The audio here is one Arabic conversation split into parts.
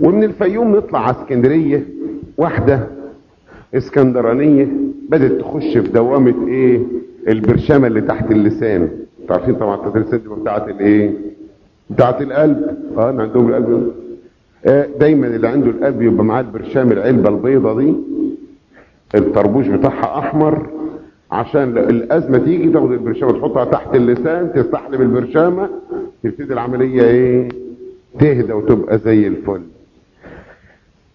ومن الفيوم نطلع على اسكندرية واحدة اسكندرانية. بدأت تخش في دوامة إيه؟ البرشامة اللي تحت اللسان. أنتوا عارفين طبعا تحت اللسان دي بتاعت الإيه؟ بتاعت القلب. آه أنا عندهم القلب. آه دايما اللي عنده القلب يبقى معاه البرشام العلبة البيضة دي. الطربوش بتاعها أحمر. عشان الأزمة تيجي تاخد البرشامة تحطها تحت اللسان تستحلب البرشامة تبتدي العملية إيه؟ تهدى وتبقى زي الفل.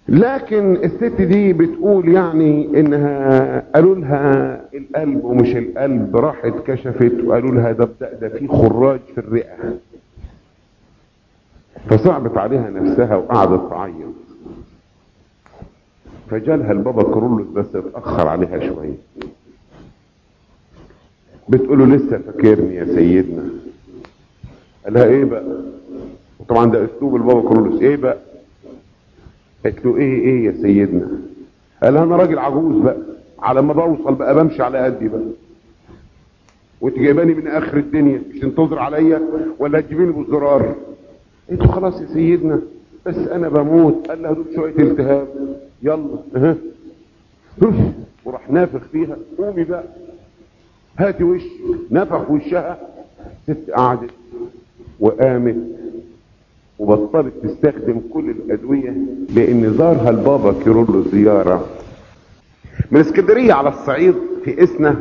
لكن الست دي بتقول يعني إنها قالوا لها القلب ومش القلب راحت كشفت وقالوا لها ده ده, في خراج في الرئة. فصعبت عليها نفسها وقعدت تعيط. فجالها البابا كرولوس بس اتأخر عليها شوية. بتقول له لسه فاكرني يا سيدنا. قال لها إيه بقى؟ طبعا ده أسلوب البابا كرولوس إيه بقى؟ قالت له إيه إيه يا سيدنا؟ قال أنا راجل عجوز بقى. على ما بوصل بقى بمشي على قدي بقى. وانت جايباني من آخر الدنيا مش تنتظر عليا ولا تجيبيني بالزرار. قلت له خلاص يا سيدنا بس أنا بموت. قال لها دول شوية التهاب. يلا. ها وراح نافخ فيها. قومي بقى. هاتي وش. نفخ وشها. ست قعدت وقامت. وبطلت تستخدم كل الأدوية لأن زارها البابا كيرولو زيارة. من اسكندرية على الصعيد في اسنا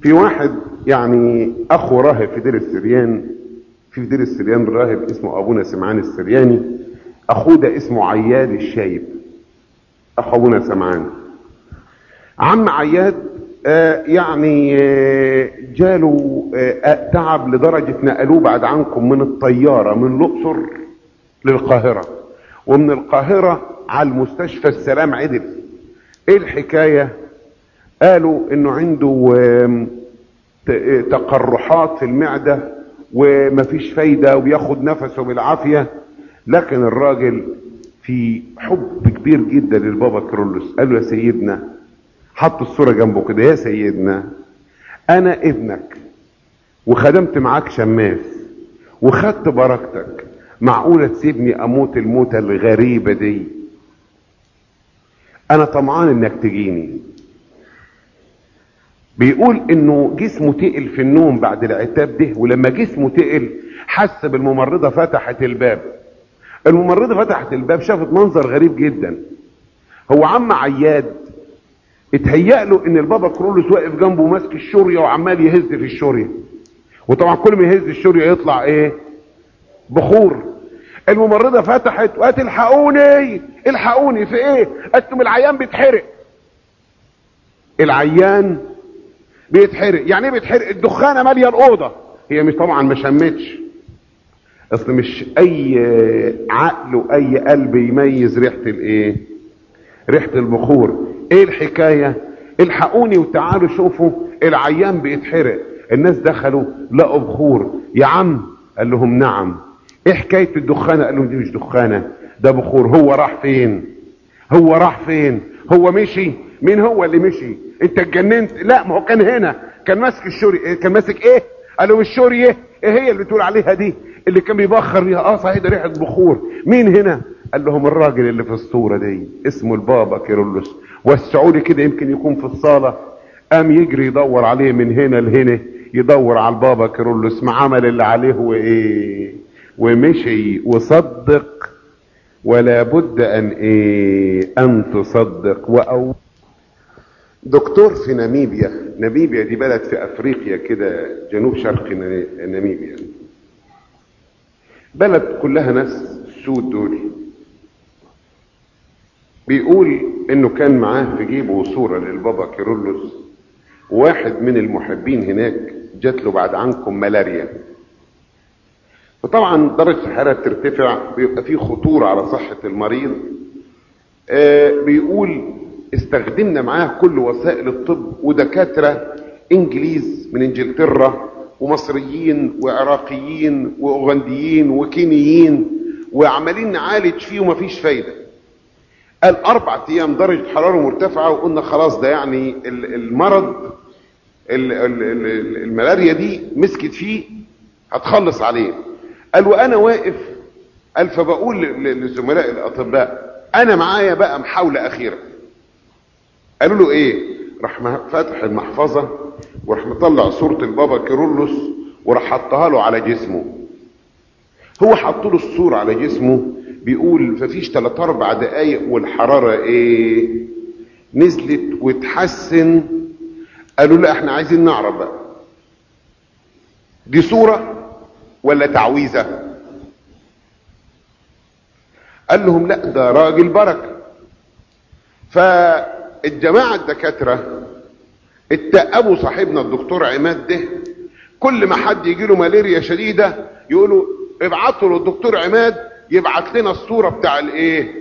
في واحد يعني أخو راهب في دير السريان في دير السريان راهب اسمه أبونا سمعان السرياني. أخوه ده اسمه عياد الشايب اخو ابونا سمعان. عم عياد يعني آه جاله آه تعب لدرجة نقلوه بعد عنكم من الطيارة من الأقصر للقاهرة. ومن القاهرة على المستشفى السلام عدل. إيه الحكاية؟ قالوا إنه عنده تقرحات في المعدة ومفيش فايدة وبياخد نفسه بالعافية. لكن الراجل في حب كبير جدا للبابا كرولوس. قال له يا سيدنا حط الصورة جنبه كده يا سيدنا أنا ابنك وخدمت معاك شماس وخدت بركتك. معقولة تسيبني أموت الموتة الغريبة دي؟ أنا طمعان إنك تجيني. بيقول إنه جسمه تقل في النوم بعد العتاب ده ولما جسمه تقل حس بالممرضة فتحت الباب. الممرضة فتحت الباب شافت منظر غريب جدا. هو عم عياد اتهيأ له إن البابا كرولوس واقف جنبه ماسك الشورية وعمال يهز في الشورية. وطبعا كل ما يهز الشورية يطلع إيه؟ بخور. الممرضة فتحت وقالت الحقوني الحقوني في إيه؟ قالت العيان بيتحرق. العيان بيتحرق. يعني إيه بيتحرق؟ الدخانة مالية الأوضة. هي مش طبعا ما شمتش. أصل مش أي عقل وأي قلب يميز ريحة الإيه؟ ريحة البخور. إيه الحكاية؟ الحقوني وتعالوا شوفوا العيان بيتحرق. الناس دخلوا لقوا بخور. يا عم قال لهم نعم. إيه حكاية الدخانة؟ قال لهم دي مش دخانة ده بخور. هو راح فين؟ هو راح فين؟ هو مشي؟ مين هو اللي مشي؟ انت اتجننت؟ لا ما هو كان هنا. كان ماسك الشوري كان ماسك إيه؟ قال لهم الشوري إيه؟ إيه هي اللي بتقول عليها دي؟ اللي كان بيبخر بيها. آه صحيح ده ريحة بخور. مين هنا؟ قال لهم الراجل اللي في الصورة دي اسمه البابا كيرلس وسعوا لي كده يمكن يكون في الصالة قام يجري يدور عليه من هنا لهنا يدور على البابا كيرلس ما عمل اللي عليه وايه ومشي وصدق ولا بد أن إيه؟ أن تصدق. واو دكتور في ناميبيا ناميبيا دي بلد في أفريقيا كده جنوب شرق ناميبيا. بلد كلها ناس سود دول. بيقول إنه كان معاه في جيبه صورة للبابا كيرلس. واحد من المحبين هناك جات له بعد عنكم ملاريا. فطبعا درجة الحرارة ترتفع بيبقى فيه خطورة على صحة المريض. آه بيقول استخدمنا معاه كل وسائل الطب ودكاترة إنجليز من إنجلترا ومصريين وعراقيين وأوغنديين وكينيين وعمالين نعالج فيه ومفيش فايدة. قال أربع أيام درجة حرارة مرتفعة وقلنا خلاص ده يعني المرض الملاريا دي مسكت فيه هتخلص عليه. قال وأنا واقف قال فبقول لزملاء الأطباء أنا معايا بقى محاولة أخيرة. قالوا له إيه؟ راح فاتح المحفظة وراح مطلع صورة البابا كيرلس وراح حطها له على جسمه. هو حط له الصورة على جسمه بيقول ففيش 3 4 دقايق والحرارة إيه؟ نزلت وتحسن. قالوا لا إحنا عايزين نعرف بقى. دي صورة ولا تعويذة؟ قال لهم لا ده راجل بركة. فالجماعة الدكاترة اتقبوا صاحبنا الدكتور عماد ده. كل ما حد يجي له مالاريا شديدة يقولوا ابعتوا للدكتور عماد يبعت لنا الصورة بتاع الايه؟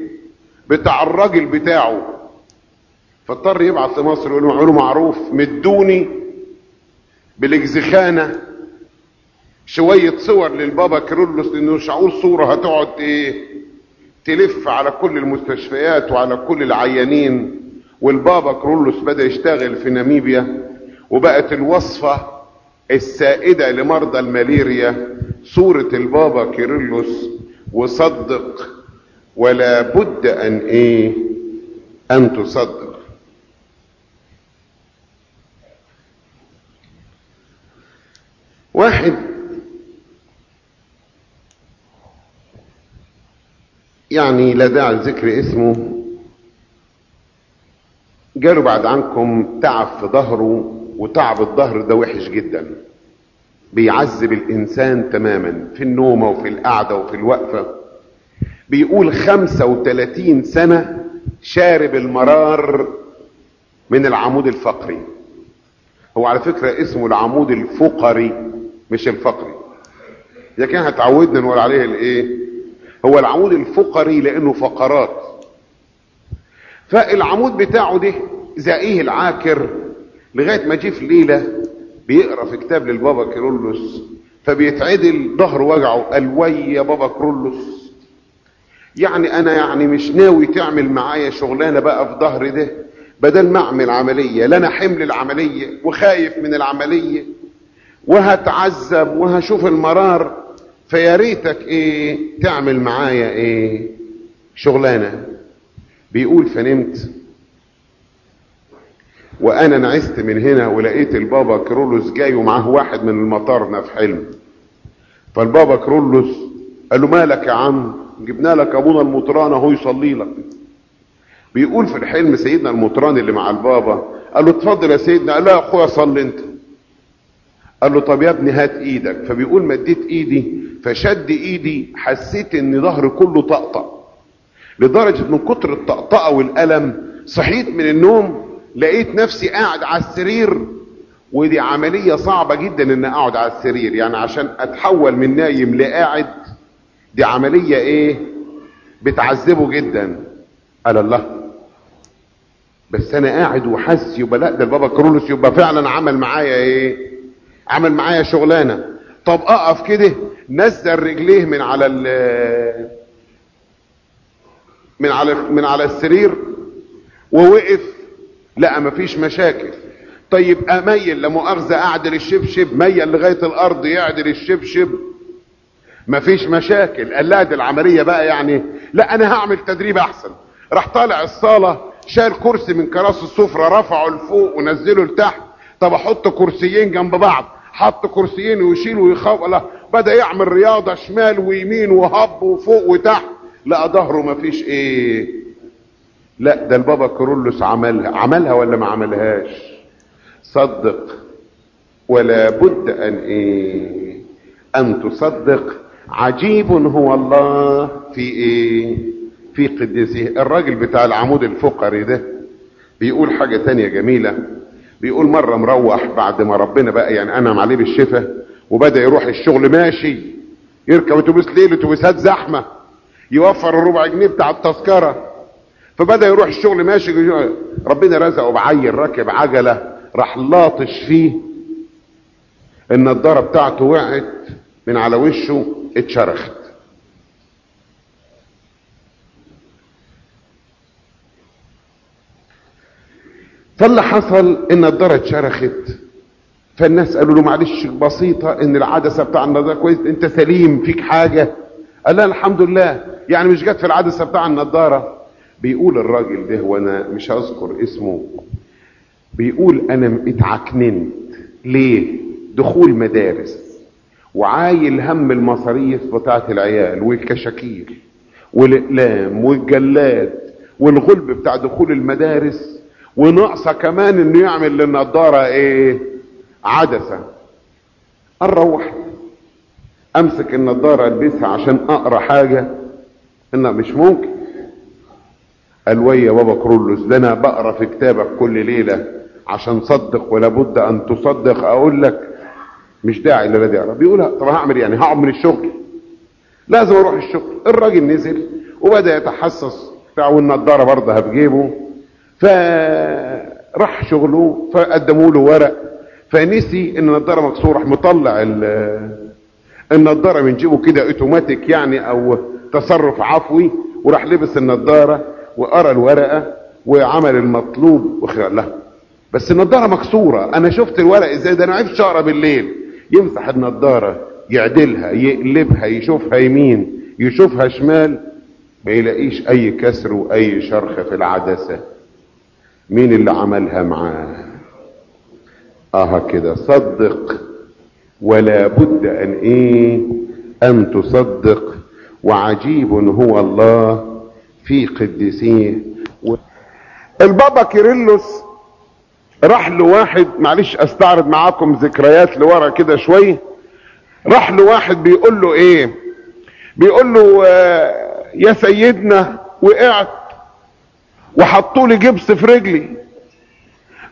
بتاع الراجل بتاعه. فاضطر يبعت لمصر يقول له معروف مدوني بالاجزخانة شوية صور للبابا كيرلس لأنه هقول صورة هتقعد إيه؟ تلف على كل المستشفيات وعلى كل العيانين. والبابا كيرلس بدأ يشتغل في ناميبيا وبقت الوصفة السائدة لمرضى الماليريا صورة البابا كيرلس وصدق. ولا بد أن إيه؟ أن تصدق. واحد. يعني لا داعي لذكر اسمه. جاله بعد عنكم تعب في ظهره وتعب الظهر ده وحش جدا. بيعذب الإنسان تماما في النومة وفي القعدة وفي الوقفة. بيقول 35 سنة شارب المرار من العمود الفقري. هو على فكرة اسمه العمود الفقري مش الفقري. اذا كان هتعودنا نقول عليه الإيه؟ هو العمود الفقري لأنه فقرات. فالعمود بتاعه ده زقيه العاكر لغاية ما جه في ليلة بيقرأ في كتاب للبابا كيرلس فبيتعدل ظهره وجعه قال وي يا بابا كيرلس يعني أنا يعني مش ناوي تعمل معايا شغلانة بقى في ظهري ده بدل ما أعمل عملية لا أنا حمل العملية وخايف من العملية وهتعذب وهشوف المرار فيا ريتك إيه تعمل معايا إيه شغلانة؟ بيقول فنمت وأنا نعست من هنا ولقيت البابا كرولوس جاي ومعاه واحد من المطارنا في حلم. فالبابا كرولوس قال له مالك يا عم؟ جبنا لك أبونا المطران أهو يصلي لك. بيقول في الحلم سيدنا المطران اللي مع البابا قال له اتفضل يا سيدنا. قال له يا أخويا صلي أنت. قال له طب يا ابني هات إيدك. فبيقول مديت إيدي. فشد إيدي حسيت إن ظهري كله طقطق. لدرجة من كتر الطقطقة والألم صحيت من النوم لقيت نفسي قاعد على السرير ودي عملية صعبة جدا ان أقعد على السرير. يعني عشان أتحول من نايم لقاعد دي عملية إيه؟ بتعذبه جدا. قال الله بس أنا قاعد وحاسس يبقى لأ ده البابا كرولوس يبقى فعلا عمل معايا إيه؟ عمل معايا شغلانة. طب أقف كده نزل رجليه من على ال من على من على السرير ووقف لا مفيش مشاكل. طيب أميل لمؤاخذة اعدل الشبشب ميل لغاية الأرض يعدل الشبشب مفيش مشاكل. قال لا دي العملية بقى يعني. لا أنا هعمل تدريب أحسن. راح طالع الصالة شال كرسي من كراسي السفرة رفعه لفوق ونزله لتحت. طب أحط كرسيين جنب بعض. حط كرسيين ويشيل ويخوف. لا بدأ يعمل رياضة شمال ويمين وهب وفوق وتحت. لا ظهره مفيش إيه. لا ده البابا كرولوس عملها. عملها ولا ما عملهاش؟ صدق. ولا بد أن إيه؟ أن تصدق. عجيب هو الله في إيه؟ في قدسه الراجل بتاع العمود الفقري ده بيقول حاجة تانية جميلة. بيقول مرة مروح بعد ما ربنا بقى يعني أنعم عليه بالشفاء وبدأ يروح الشغل ماشي. يركب أتوبيس ليل اتوبيسات زحمة. يوفر الربع جنيه بتاع التذكرة. فبدأ يروح الشغل ماشي ربنا رزقه بعيل راكب عجلة راح لاطش فيه. النضارة بتاعته وقعت من على وشه اتشرخت. فاللي حصل النضاره اتشرخت. فالناس قالوا له معلش بسيطة إن العدسة بتاع النضاره كويس أنت سليم فيك حاجة؟ قال لها الحمد لله. يعني مش جت في العدسة بتاع النضاره بيقول الراجل ده وأنا مش هذكر اسمه بيقول أنا اتعكننت. ليه؟ دخول مدارس. وعايل هم المصاريف بتاعت العيال والكشاكيل والإقلام والجلاد والغلب بتاع دخول المدارس. وناقصة كمان إنه يعمل للنضارة إيه؟ عدسة. أروح أمسك النضارة البسها عشان أقرأ حاجة. إنها مش ممكن. قال ويا بابا كرولوس ده أنا بقرأ في كتابك كل ليلة عشان صدق ولا بد أن تصدق. أقول لك مش داعي للذي يقرا بيقول طب هعمل يعني هقعد من الشغل. لازم أروح الشغل. الراجل نزل وبدأ يتحسس بتاع والنضارة برضه في جيبه فراح شغله فقدموا له ورق. فنسي إن النضارة مكسورة. مطلع النضارة من جيبه كده أوتوماتيك يعني أو تصرف عفوي وراح لبس النضارة. وقرا الورقة وعمل المطلوب وخير له. بس النضارة مكسورة. أنا شفت الورق إزاي؟ ده أنا عرفت اقرا بالليل. يمسح النضارة يعدلها يقلبها يشوفها يمين يشوفها شمال؟ ما يلاقيش أي كسر وأي شرخ في العدسة. مين اللي عملها معاه؟ آه كده صدق. ولا بد أن إيه؟ أن تصدق. وعجيب هو الله في قديسيه و... البابا كيرلس راح لواحد معلش أستعرض معاكم ذكريات لورا كده شوية راح لواحد بيقول له إيه؟ بيقول له آه يا سيدنا وقعت وحطوا لي جبس في رجلي.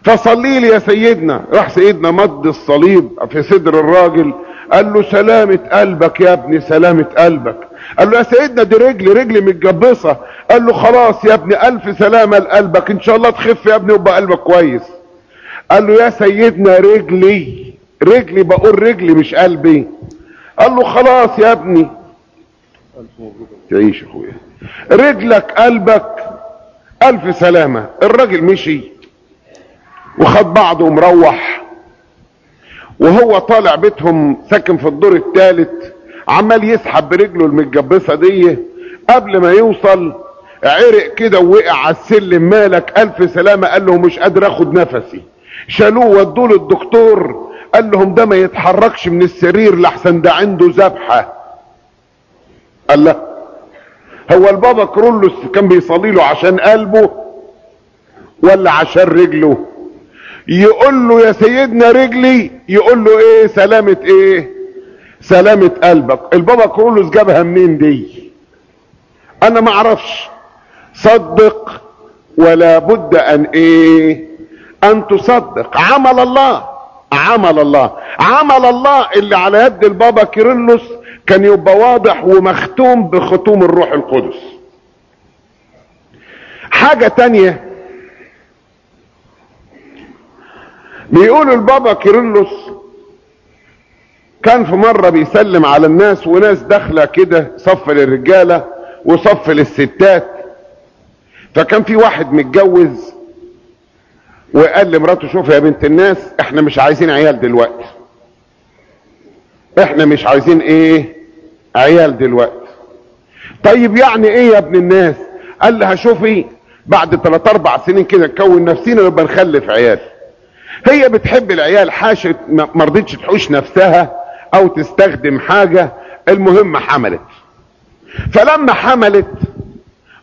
فصلي لي يا سيدنا. راح سيدنا مد الصليب في صدر الراجل قال له سلامة قلبك يا ابني سلامة قلبك. قال له يا سيدنا دي رجلي رجلي متجبصة. قال له خلاص يا ابني ألف سلامة لقلبك. إن شاء الله تخف يا ابني ويبقى قلبك كويس. قال له يا سيدنا رجلي رجلي بقول رجلي مش قلبي. قال له خلاص يا ابني. تعيش أخويا. رجلك قلبك. ألف سلامة. الراجل مشي وخد بعضه ومروح. وهو طالع بيتهم ساكن في الدور الثالث عمال يسحب برجله المتجبسة دي قبل ما يوصل عرق كده ووقع على السلم مالك ألف سلامة قال له مش قادر آخد نفسي. شالوه ودوه للدكتور قال لهم ده ما يتحركش من السرير لحسن ده عنده ذبحة. قال لا. هو البابا كرولوس كان بيصلي له عشان قلبه ولا عشان رجله؟ يقول له يا سيدنا رجلي يقول له إيه سلامة إيه؟ سلامة قلبك. البابا كرولوس جابها منين دي. أنا ما أعرفش. صدق ولا بد أن إيه؟ أن تصدق. عمل الله. عمل الله. عمل الله اللي على يد البابا كيرلس كان يبقى واضح ومختوم بختوم الروح القدس. حاجة تانية. بيقولوا البابا كيرلس كان في مرة بيسلم على الناس وناس داخلة كده صف للرجالة وصف للستات. فكان في واحد متجوز وقال لمراته شوف يا بنت الناس إحنا مش عايزين عيال دلوقتي. إحنا مش عايزين إيه؟ عيال دلوقتي. طيب يعني إيه يا ابن الناس؟ قال لها شوفي بعد 3 4 سنين كده نكون نفسينا نبقى نخلف عيال. هي بتحب العيال حاشت ما رضتش تحوش نفسها. أو تستخدم حاجة المهم حملت. فلما حملت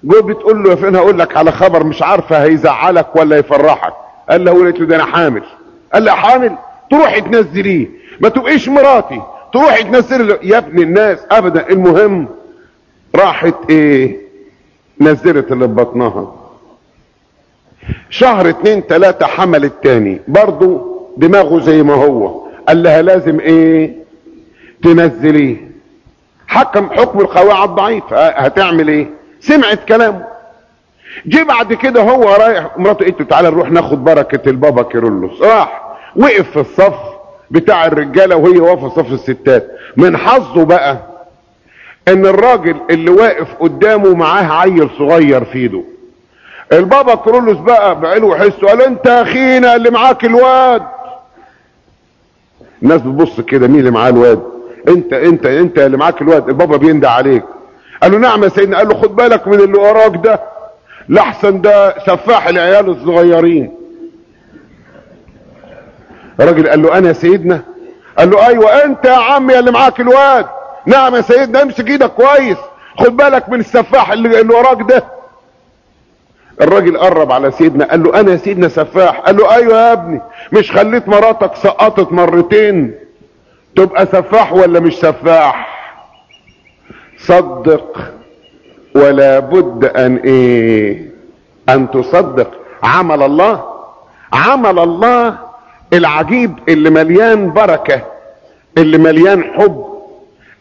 جو بتقول له فين هقول لك على خبر مش عارفة هيزعلك ولا يفرحك. قال له قلت له ده أنا حامل. قال لها حامل. تروحي تنزليه. ما تبقيش مراتي. تروحي تنزلي يا ابن الناس ابدا. المهم راحت إيه؟ نزلت اللي بطنها. شهر اتنين تلاتة حمل التاني برضو دماغه زي ما هو. قال لها لازم إيه؟ تنزليه حكم حكم القواعد ضعيف هتعمل إيه؟ سمعت كلامه. جه بعد كده هو رايح مراته قالت له تعالى نروح ناخد بركة البابا كيرلس راح وقف في الصف بتاع الرجالة وهي واقفة صف الستات. من حظه بقى إن الراجل اللي واقف قدامه معاه عيل صغير في إيده. البابا كرولوس بقى بعلو حسه قال أنت أخينا اللي معاك الواد. الناس بتبص كده مين اللي معاه الواد؟ انت انت انت اللي معاك الواد البابا بيندى عليك. قال له نعم يا سيدنا. قال له خد بالك من اللي وراك ده. لحسن ده سفاح العيال الصغيرين. الراجل قال له أنا يا سيدنا؟ قال له أيوه أنت يا عم يا اللي معاك الواد. نعم يا سيدنا امسك إيدك كويس. خد بالك من السفاح اللي, اللي وراك ده. الراجل قرب على سيدنا قال له أنا يا سيدنا سفاح. قال له أيوه يا ابني مش خليت مراتك سقطت مرتين. تبقى سفاح ولا مش سفاح؟ صدق ولا بد أن إيه؟ أن تصدق. عمل الله عمل الله العجيب اللي مليان بركة اللي مليان حب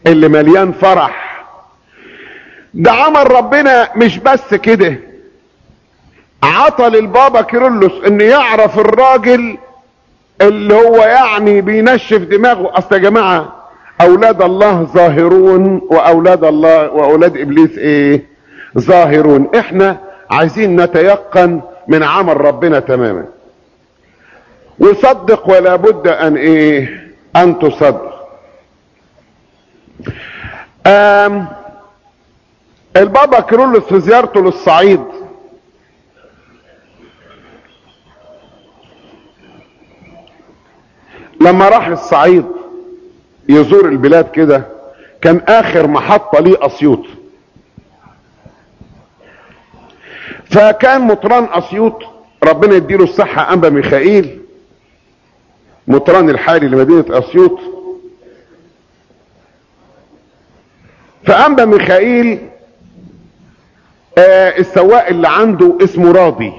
اللي مليان فرح. ده عمل ربنا مش بس كده. عطى للبابا كيرلس ان يعرف الراجل اللي هو يعني بينشف دماغه. أصل يا جماعة أولاد الله ظاهرون وأولاد الله وأولاد إبليس إيه؟ ظاهرون. إحنا عايزين نتيقن من عمل ربنا تماما. وصدق ولا بد أن إيه؟ أن تصدق. البابا كيرلس في زيارته للصعيد لما راح الصعيد يزور البلاد كده كان آخر محطة ليه أسيوط. فكان مطران أسيوط ربنا يديله الصحة أنبا ميخائيل مطران الحالي لمدينة أسيوط. فأنبا ميخائيل آه السواق اللي عنده اسمه راضي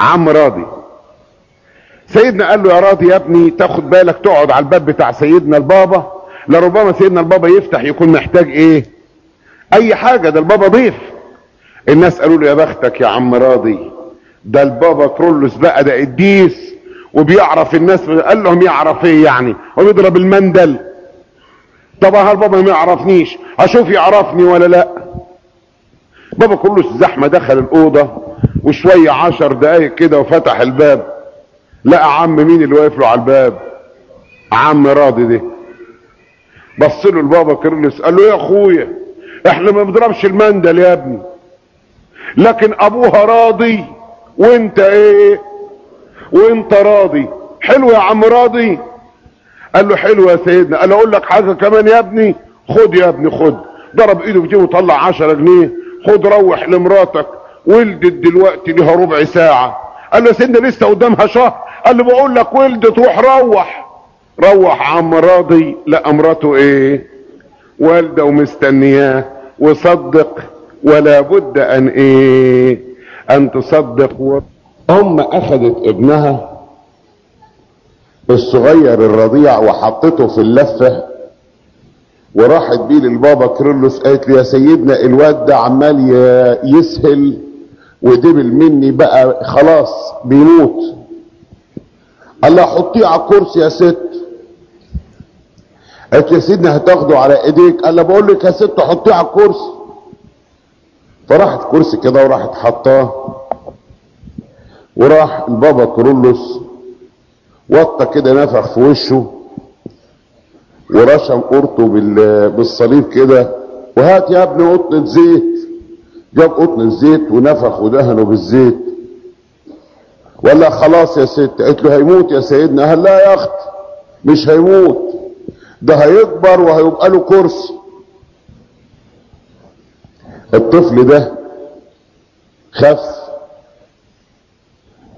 عم راضي. سيدنا قال له يا راضي يا ابني تاخد بالك تقعد على الباب بتاع سيدنا البابا. لربما سيدنا البابا يفتح يكون محتاج إيه؟ أي حاجة ده البابا ضيف. الناس قالوا له يا بختك يا عم راضي ده البابا كرولوس بقى ده قديس وبيعرف الناس. قال لهم يعرف إيه يعني؟ وبيضرب المندل. طب البابا ما يعرفنيش؟ أشوف يعرفني ولا لا؟ بابا كرولوس زحمة دخل الأوضة وشوية عشر دقايق كده وفتح الباب. لقى عم مين اللي واقف له على الباب؟ عم راضي ده. بص له البابا كيرلس قال له يا أخويا إحنا ما بنضربش المندل يا ابني. لكن أبوها راضي وإنت إيه؟ وإنت راضي. حلو يا عم راضي. قال له حلو يا سيدنا. قال له أقول لك حاجة كمان يا ابني. خد يا ابني خد. ضرب إيده في جيبه وطلع 10 جنيه. خد روح لمراتك. ولدت دلوقتي ليها ربع ساعة. قال له سيدنا لسه قدامها شهر. قال له بقول لك ولدت روح روح. روح عم راضي لا مراته إيه؟ والده ومستنياه وصدق ولا بد أن إيه؟ أن تصدق. و... ام أخذت ابنها الصغير الرضيع وحطته في اللفة. وراحت بيه للبابا كيرلس قالت له يا سيدنا الواد ده عمال يسهل. ودبل مني بقى خلاص بيموت. قال لها حطيه على الكرسي يا ست. قالت يا سيدنا هتاخده على ايديك. قال لها بقول لك يا ست حطيه على الكرسي. فراحت كرسي كده وراحت حطاه وراح البابا كرولوس وطى كده نفخ في وشه ورشم قرطه بالصليب كده. وهات يا ابني قطنة زيت. جاب قطن الزيت ونفخ ودهنه بالزيت. ولا خلاص يا ست قالت له هيموت يا سيدنا. قال لا يا أخت مش هيموت. ده هيكبر وهيبقى له كرسي الطفل ده خف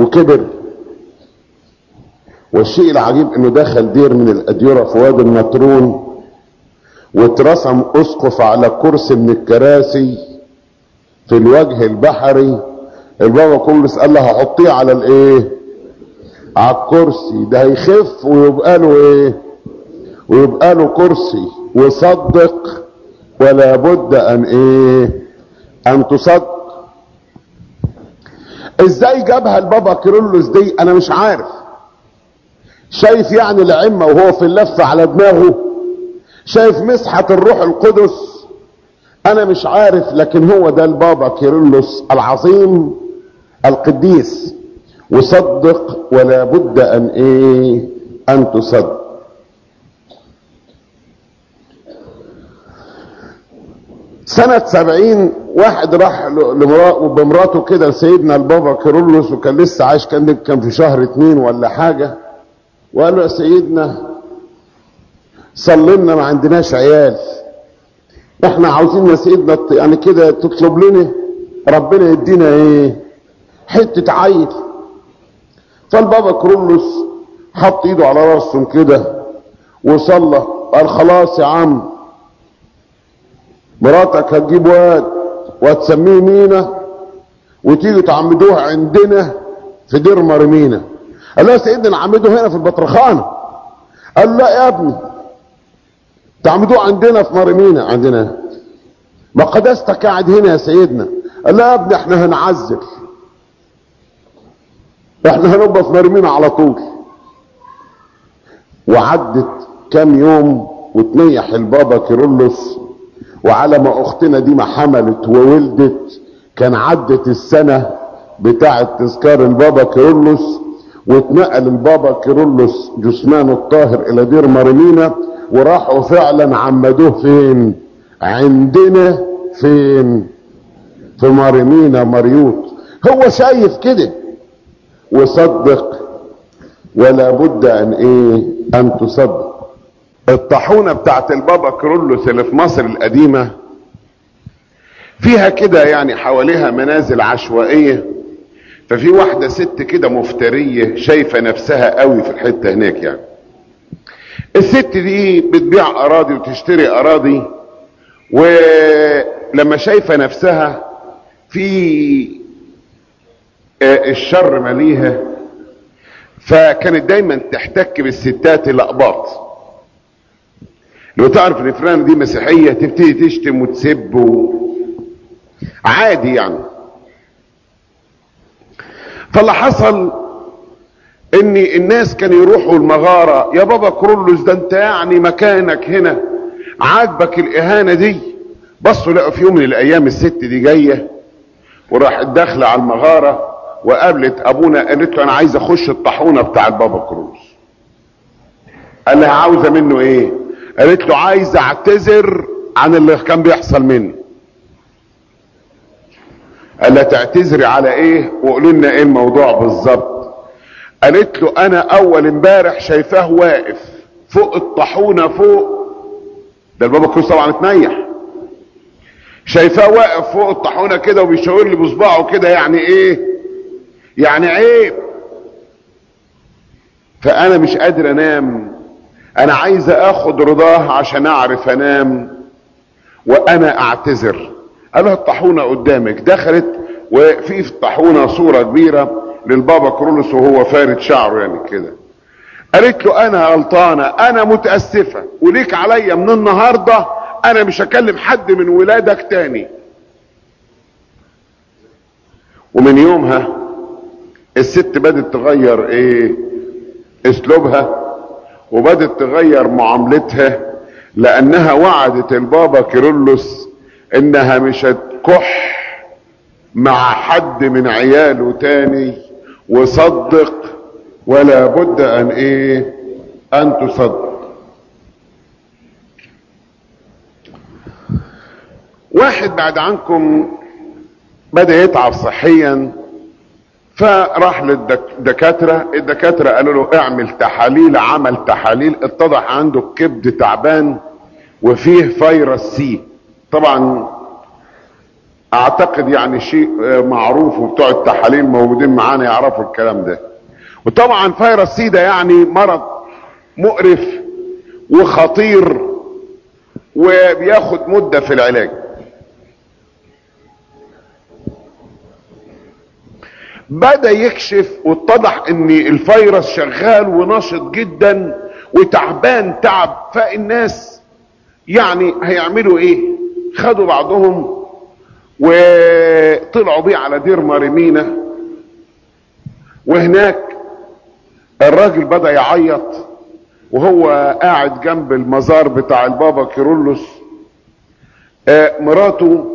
وكبر. والشيء العجيب إنه دخل دير من الأديرة في وادي النطرون واترسم أسقف على كرسي من الكراسي. في الوجه البحري. البابا كلس قال لها حطيه على الايه؟ على الكرسي. ده هيخف ويبقى له إيه؟ ويبقى له كرسي. وصدق ولا بد أن إيه؟ أن تصدق. إزاي جابها البابا كيرلس دي؟ أنا مش عارف. شايف يعني العمة وهو في اللفة على دماغه. شايف مسحة الروح القدس. أنا مش عارف لكن هو ده البابا كيرلس العظيم القديس. وصدق ولا بد أن إيه؟ أن تصدق. سنة سبعين واحد راح بمراته كده لسيدنا البابا كيرلس وكان لسه عايش كان كان في شهر اتنين ولا حاجة. وقال له يا سيدنا صلينا ما عندناش عيال. إحنا عاوزين يا سيدنا يعني كده تطلب لنا ربنا يدينا إيه؟ حتة عيل. فالبابا كرولوس حط ايده على راسهم كده وصلى. قال خلاص يا عم مراتك هتجيب واد وهتسميه مينا وتيجي تعمدوه عندنا في دير مرمينا قال له يا سيدنا نعمده هنا في البطرخانة. قال لا يا ابني تعمدوه عندنا في مرمينا عندنا. ما قداستك قاعد هنا يا سيدنا. قال لا يا ابني إحنا هنعزل. إحنا هنبقى في مارمينا على طول. وعدت كام يوم وتنيح البابا كيرلس وعلى ما أختنا دي ما حملت وولدت كان عدت السنة بتاعة تذكار البابا كيرلس واتنقل البابا كيرلس جثمانه الطاهر إلى دير مارمينا وراحوا فعلا عمدوه فين؟ عندنا فين؟ في مرمينا مريوط هو شايف كده. وصدق. ولا بد أن إيه؟ أن تصدق. الطاحونة بتاعت البابا كرولوس اللي في مصر القديمة فيها كده يعني حواليها منازل عشوائية. ففي واحدة ست كده مفترية شايفة نفسها قوي في الحتة هناك يعني. الست دي بتبيع أراضي وتشتري أراضي ولما شايفة نفسها في الشر مليها فكانت دايما تحتك بالستات الأقباط. لو تعرف إن فلانه دي مسيحية تبتدي تشتم وتسب و... عادي يعني. فاللي حصل ان الناس كانوا يروحوا المغارة يا بابا كرولوس ده أنت يعني مكانك هنا عاجبك الإهانة دي؟ بصوا لقوا في يوم من الأيام الست دي جاية وراحت داخلة على المغارة وقابلت أبونا قالت له أنا عايز أخش الطاحونة بتاع البابا كروز قال لها عاوزة منه إيه؟ قالت له عايز أعتذر عن اللي كان بيحصل مني قال لها تعتذري على إيه؟ وقولوا لنا إيه الموضوع بالظبط. قالت له أنا أول امبارح شايفاه واقف فوق الطاحونة فوق. ده البابا كروز طبعا اتنيح شايفاه واقف فوق الطاحونة كده وبيشاور لي بصباعه كده يعني إيه؟ يعني عيب. فأنا مش قادر أنام. أنا عايز أخد رضاه عشان أعرف أنام. وأنا أعتذر. قالها الطاحونة قدامك. دخلت وفي في الطاحونة صورة كبيرة. للبابا كرولوس وهو فارد شعره يعني كده. قالت له أنا غلطانة أنا متأسفة وليك عليا من النهارده أنا مش هكلم حد من ولادك تاني. ومن يومها الست بدت تغير إيه؟ أسلوبها وبدت تغير معاملتها لأنها وعدت البابا كيرلس إنها مش هتكح مع حد من عياله تاني. وصدق ولا بد أن إيه؟ أن تصدق. واحد بعد عنكم بدأ يتعب صحيا فراح للدكاترة الدكاترة قالوا له اعمل تحاليل عمل تحاليل اتضح عنده الكبد تعبان وفيه فيروس C. طبعا أعتقد يعني شيء معروف وبتوع التحاليل موجودين معانا يعرفوا الكلام ده. وطبعا فيروس سي ده يعني مرض مقرف وخطير وبياخد مدة في العلاج. بدأ يكشف واتضح إن الفيروس شغال ونشط جدا وتعبان تعب فالناس يعني هيعملوا إيه؟ خدوا بعضهم وطلعوا بيه على دير مريمينا وهناك الراجل بدأ يعيط وهو قاعد جنب المزار بتاع البابا كيرلس آه مراته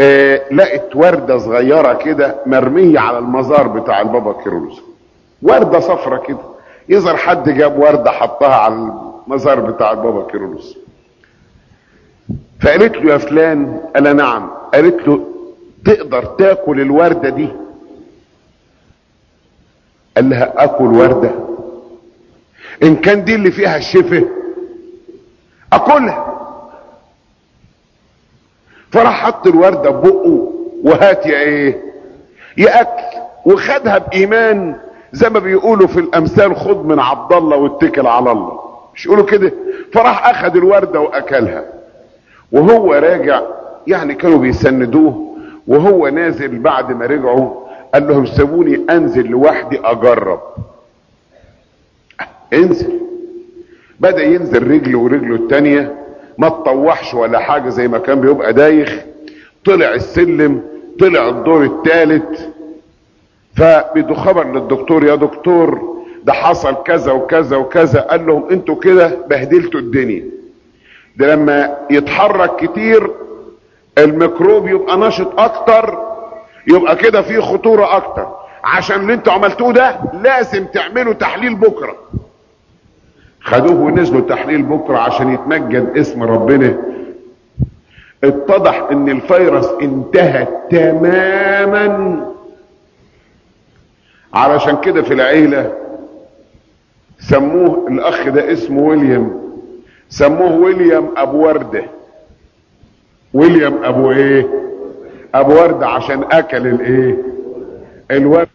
آه لقت وردة صغيرة كده مرمية على المزار بتاع البابا كيرلس وردة صفرة كده. يظهر حد جاب وردة حطها على المزار بتاع البابا كيرلس فقالت له يا فلان قال نعم. قالت له تقدر تاكل الوردة دي؟ قال لها أكل وردة. إن كان دي اللي فيها الشفاء أكلها. فراح حط الوردة ببقه وهات يا إيه يا أكل. وخدها بإيمان زي ما بيقولوا في الأمثال خد من عبد الله واتكل على الله. مش يقولوا كده؟ فراح أخد الوردة وأكلها. وهو راجع يعني كانوا بيسندوه وهو نازل بعد ما رجعوا قال لهم سيبوني أنزل لوحدي أجرب. انزل. بدأ ينزل رجله ورجله التانية ما تطوحش ولا حاجة زي ما كان بيبقى دايخ. طلع السلم طلع الدور الثالث فبيدوا خبر للدكتور يا دكتور ده حصل كذا وكذا وكذا. قال لهم أنتوا كده بهدلتوا الدنيا. ده لما يتحرك كتير الميكروب يبقى نشط أكتر يبقى كده فيه خطورة أكتر. عشان اللي أنتوا عملتوه ده لازم تعملوا تحليل بكرة. خدوه ونزلوا تحليل بكرة عشان يتمجد اسم ربنا. اتضح إن الفيروس انتهى تماما. علشان كده في العيلة سموه الأخ ده اسمه ويليام. سموه ويليام أبو وردة ويليام أبو إيه؟ أبو وردة عشان أكل الإيه؟ الورد.